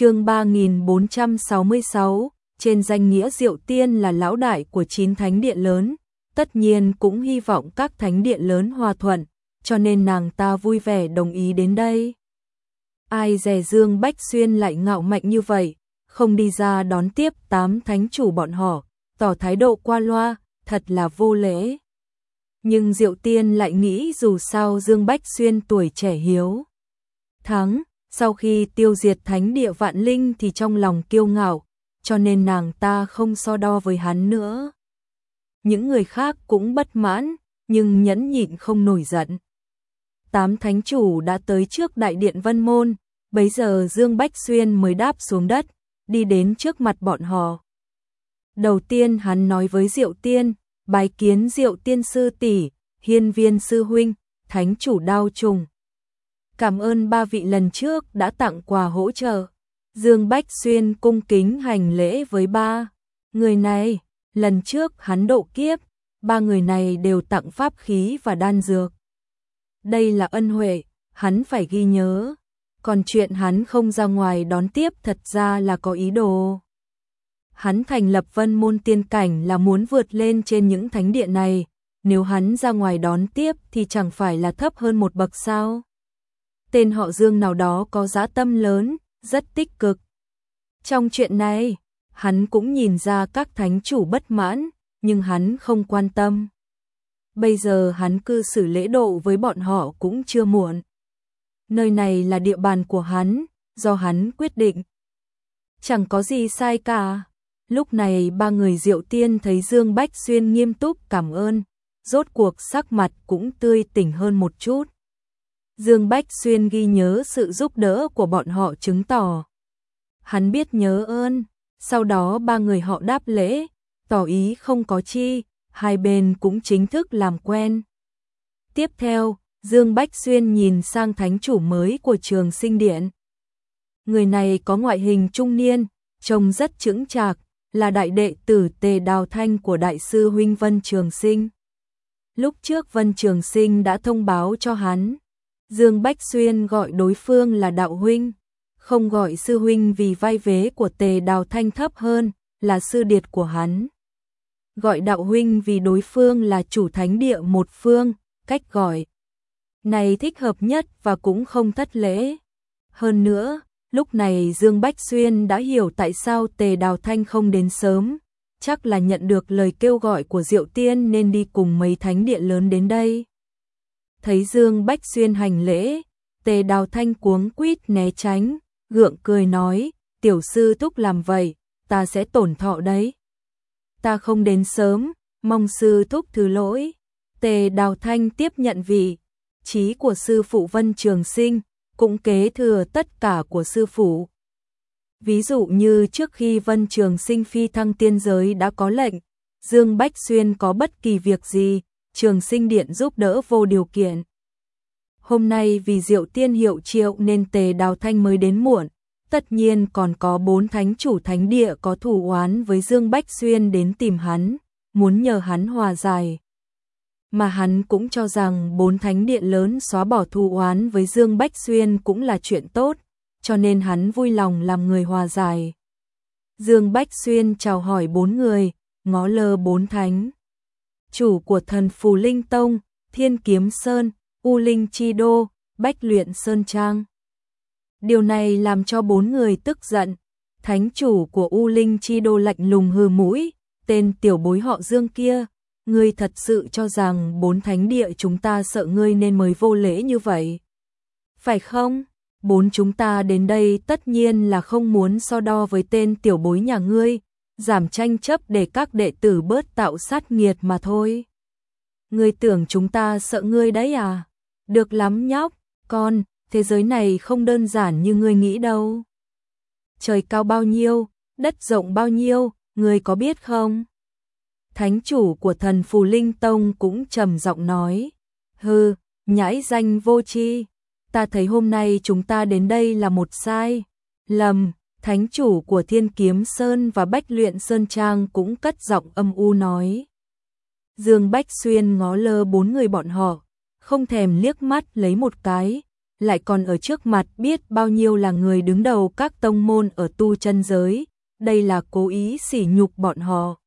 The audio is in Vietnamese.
chương 3466, trên danh nghĩa Diệu Tiên là lão đại của chín thánh điện lớn, tất nhiên cũng hy vọng các thánh điện lớn hòa thuận, cho nên nàng ta vui vẻ đồng ý đến đây. Ai dè Dương Bách Xuyên lại ngạo mạnh như vậy, không đi ra đón tiếp tám thánh chủ bọn họ, tỏ thái độ qua loa, thật là vô lễ. Nhưng Diệu Tiên lại nghĩ dù sao Dương Bách Xuyên tuổi trẻ hiếu. Thắng, sau khi tiêu diệt thánh địa vạn linh thì trong lòng kiêu ngạo, cho nên nàng ta không so đo với hắn nữa. Những người khác cũng bất mãn, nhưng nhẫn nhịn không nổi giận. Tám thánh chủ đã tới trước đại điện Vân Môn, bấy giờ Dương Bách Xuyên mới đáp xuống đất, đi đến trước mặt bọn họ. Đầu tiên hắn nói với Diệu Tiên, bái kiến Diệu Tiên sư tỷ, Hiên Viên sư huynh, thánh chủ đao trùng. Cảm ơn ba vị lần trước đã tặng quà hỗ trợ. Dương Bách Xuyên cung kính hành lễ với ba. Người này, lần trước hắn độ kiếp, ba người này đều tặng pháp khí và đan dược. Đây là ân huệ, hắn phải ghi nhớ. Còn chuyện hắn không ra ngoài đón tiếp thật ra là có ý đồ. Hắn thành lập vân môn tiên cảnh là muốn vượt lên trên những thánh địa này, nếu hắn ra ngoài đón tiếp thì chẳng phải là thấp hơn một bậc sao tên họ Dương nào đó có giá tâm lớn, rất tích cực. Trong chuyện này, hắn cũng nhìn ra các thánh chủ bất mãn, nhưng hắn không quan tâm. Bây giờ hắn cư xử lễ độ với bọn họ cũng chưa muộn. Nơi này là địa bàn của hắn, do hắn quyết định. Chẳng có gì sai cả. Lúc này ba người diệu tiên thấy Dương Bách Xuyên nghiêm túc cảm ơn, rốt cuộc sắc mặt cũng tươi tỉnh hơn một chút. Dương Bách Xuyên ghi nhớ sự giúp đỡ của bọn họ chứng tỏ. Hắn biết nhớ ơn, sau đó ba người họ đáp lễ, tỏ ý không có chi, hai bên cũng chính thức làm quen. Tiếp theo, Dương Bách Xuyên nhìn sang thánh chủ mới của trường sinh điện. Người này có ngoại hình trung niên, trông rất chững chạc, là đại đệ tử Tề Đào Thanh của đại sư huynh Vân Trường Sinh. Lúc trước Vân Trường Sinh đã thông báo cho hắn, Dương Bách Xuyên gọi đối phương là đạo huynh, không gọi sư huynh vì vai vế của tề đào thanh thấp hơn, là sư điệt của hắn. Gọi đạo huynh vì đối phương là chủ thánh địa một phương, cách gọi. Này thích hợp nhất và cũng không thất lễ. Hơn nữa, lúc này Dương Bách Xuyên đã hiểu tại sao tề đào thanh không đến sớm, chắc là nhận được lời kêu gọi của Diệu Tiên nên đi cùng mấy thánh địa lớn đến đây thấy Dương Bách Xuyên hành lễ, tề đào thanh cuống quýt né tránh, gượng cười nói, tiểu sư thúc làm vậy, ta sẽ tổn thọ đấy. Ta không đến sớm, mong sư thúc thứ lỗi. Tề đào thanh tiếp nhận vị trí của sư phụ Vân Trường Sinh, cũng kế thừa tất cả của sư phụ. Ví dụ như trước khi Vân Trường Sinh phi thăng tiên giới đã có lệnh, Dương Bách Xuyên có bất kỳ việc gì, trường sinh điện giúp đỡ vô điều kiện. Hôm nay vì diệu tiên hiệu triệu nên tề đào thanh mới đến muộn, tất nhiên còn có bốn thánh chủ thánh địa có thủ oán với Dương Bách Xuyên đến tìm hắn, muốn nhờ hắn hòa giải. Mà hắn cũng cho rằng bốn thánh điện lớn xóa bỏ thù oán với Dương Bách Xuyên cũng là chuyện tốt, cho nên hắn vui lòng làm người hòa giải. Dương Bách Xuyên chào hỏi bốn người, ngó lơ bốn thánh chủ của thần Phù Linh Tông, Thiên Kiếm Sơn, U Linh Chi Đô, Bách Luyện Sơn Trang. Điều này làm cho bốn người tức giận. Thánh chủ của U Linh Chi Đô lạnh lùng hừ mũi, tên tiểu bối họ Dương kia, ngươi thật sự cho rằng bốn thánh địa chúng ta sợ ngươi nên mới vô lễ như vậy. Phải không? Bốn chúng ta đến đây tất nhiên là không muốn so đo với tên tiểu bối nhà ngươi, giảm tranh chấp để các đệ tử bớt tạo sát nghiệt mà thôi. Ngươi tưởng chúng ta sợ ngươi đấy à? Được lắm nhóc, con, thế giới này không đơn giản như ngươi nghĩ đâu. Trời cao bao nhiêu, đất rộng bao nhiêu, ngươi có biết không? Thánh chủ của thần Phù Linh Tông cũng trầm giọng nói, hừ, nhãi danh vô tri, ta thấy hôm nay chúng ta đến đây là một sai, lầm, thánh chủ của Thiên Kiếm Sơn và Bách Luyện Sơn Trang cũng cất giọng âm u nói. Dương Bách Xuyên ngó lơ bốn người bọn họ, không thèm liếc mắt lấy một cái, lại còn ở trước mặt biết bao nhiêu là người đứng đầu các tông môn ở tu chân giới, đây là cố ý sỉ nhục bọn họ.